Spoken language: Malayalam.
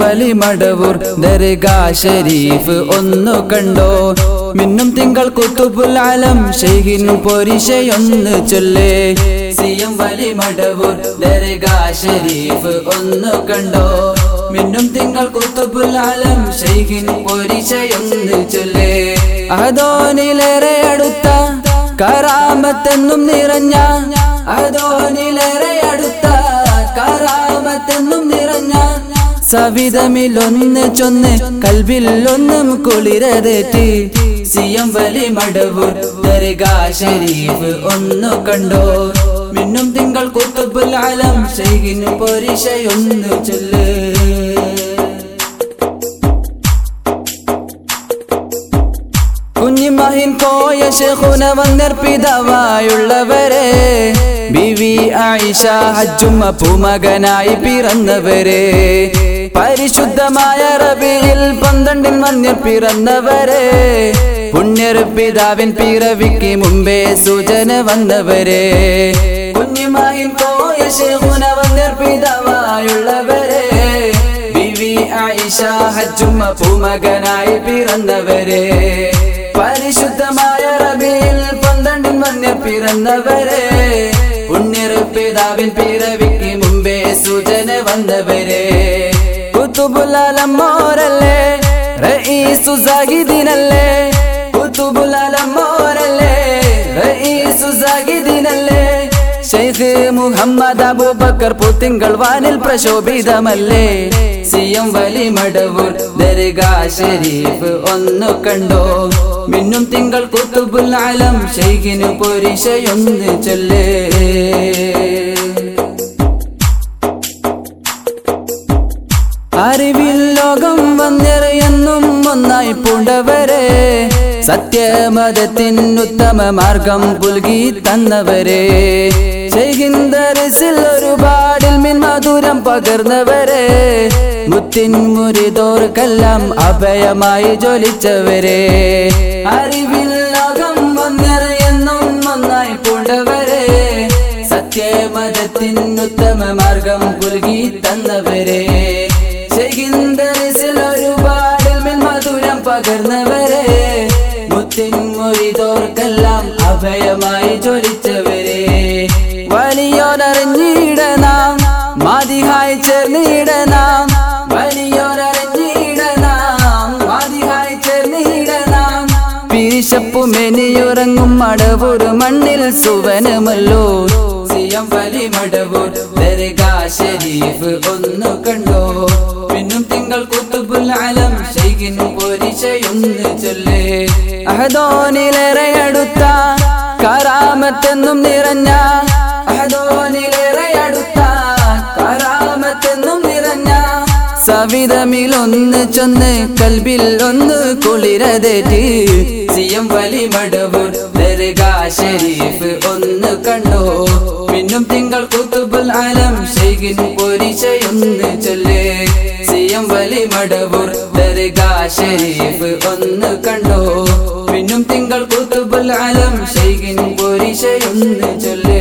വലി മടവൂർ ദർഗാ ഷരീഫ് ഒന്നു കണ്ടോ? മിന്നും തിങ്കൾ കുത്തുബുൽ ആലം ഷെയ്ഹിനും പൊരിശയൊന്ന് ചൊല്ലേ. സിയം വലി മടവൂർ ദർഗാ ഷരീഫ് ഒന്നു കണ്ടോ? മിന്നും തിങ്കൾ കുത്തുബുൽ ആലം ഷെയ്ഹിനും പൊരിശയൊന്ന് ചൊല്ലേ. അതോനിലേറെ അടുത്ത കറാമത്തെന്നും നിറഞ്ഞ അതോനിലേറെ അടുത്ത കറാമത്തെന്നും സവിധമിലൊന്ന് ചൊന്ന് കൽവിലൊന്നും കുളിരതേറ്റി. സി എം വലി മടവൂർ ദർഗാ ഒന്നു കണ്ടോ? മിന്നും തിങ്കൾ കുത്തുബുൽ ഷെയ്ഖിന് പൊരിശയൊന്നു ചൊല്ല്. കുഞ്ഞിമഹിൻ പോയ ശേഖുന വന്നർപ്പിതാവായുള്ളവരെ ബിവി ആയിഷ ഹജ്ജുമ്മ പൂമകനായി പിറന്നവരെ. പരിശുദ്ധമായ റബിയിൽ പന്ത്രണ്ടിൻ മഞ്ഞ പിറന്നവരെ പുണ്യർപ്പിതാവിൻ പിറവിക്ക് മുമ്പേ സൂചന വന്നവരെ കുഞ്ഞുമായി കോയ ശേഖുന ബിവി ആയിഷ ഹജ്ജുമ്മ പിറന്നവരെ പരിശുദ്ധമായ റബിയിൽ പന്ത്രണ്ടിൻ മഞ്ഞ പിറന്നവരെ പുണ്യറുപ്പിതാവിൻ പിറവിക്ക് മുമ്പേ സൂചന വന്നവരെ. കുത്തുബുലാലമ്മോരല്ലേ? റഈസു സാഹിദിനല്ലേ കുത്തുബുലാലമ്മോരല്ലേ? റഈസു സാഹിദിനല്ലേ ഷെയ്ഖ് മുഹമ്മദ് അബൂബക്കർ പുത്തിങ്കൾ വാനിൽ പ്രശോഭിതമല്ലേ? സിയം വലി മടവൂർ ദർഗാ ഷരീഫ് ഒന്നു കണ്ടോ? മിന്നും തിങ്കൾ കുത്തുബുൽ ആലം ഷെയ്ഖിനു പൊരിശയൊന്ന് ചൊല്ലേ. സത്യമതത്തിൻ ഉത്തമ മാർഗം പുൽകി തന്നവരെ. ചെയ്ഹിന്ദരസിൽ ഒരുപാടിൽ മിൻ മധുരം പകർന്നവരെ. മുത്തിൻ മുരിതോർക്കെല്ലാം അഭയമായി ജ്വലിച്ചവരെ. അറിവിൽ ലോകം വന്നിറയെന്നും ഒന്നായി പൂണ്ടവരെ സത്യമതത്തിൻ ഉത്തമ മാർഗം പുൽകി തന്നവരെ. പകർന്നവരെ മുത്തിൻ മൊഴിതോർക്കെല്ലാം അഭയമായി ജ്വലിച്ചവരെ. വലിയോനറിഞ്ഞിടനാം മാതിഹായി ചേർന്നിടനാം മടവൂർ മണ്ണിൽ സുവനമല്ലോ. സിയം വലി മടവൂർ ദർഗാ ഒന്നു കണ്ടോ. പിന്നും തിങ്കൾ കുത്തുബുൽ ഷെയ്ഖിനും പൊരിശയൊന്ന് ചൊല്ലേ. അഹദോനിലേറെ അടുത്ത കറാമത്തെന്നും നിറഞ്ഞ അഹദോനിലേറെ അടുത്ത കറാമത്തെന്നും നിറഞ്ഞ സവിധമിലൊന്ന് ചൊന്ന് കൽബിൽ ഒന്ന് കുളിരതേറ്റ്. സിയം വലിമടവ് ദർഗാ ഒന്ന് കണ്ടോ? പിന്നും തിങ്കൾ കുത്തുബുൽ ആലം ശൈഖിൻ പൊരിശയൊന്ന് ചൊല്ലേ. സിയം വലി മടവൂർ ദർഗാ പിന്നും തിങ്കൾ കുതുബുൽ അലം ഷെയ്ഖിന് പൊരിശയൊന്ന് ചൊല്ലേ.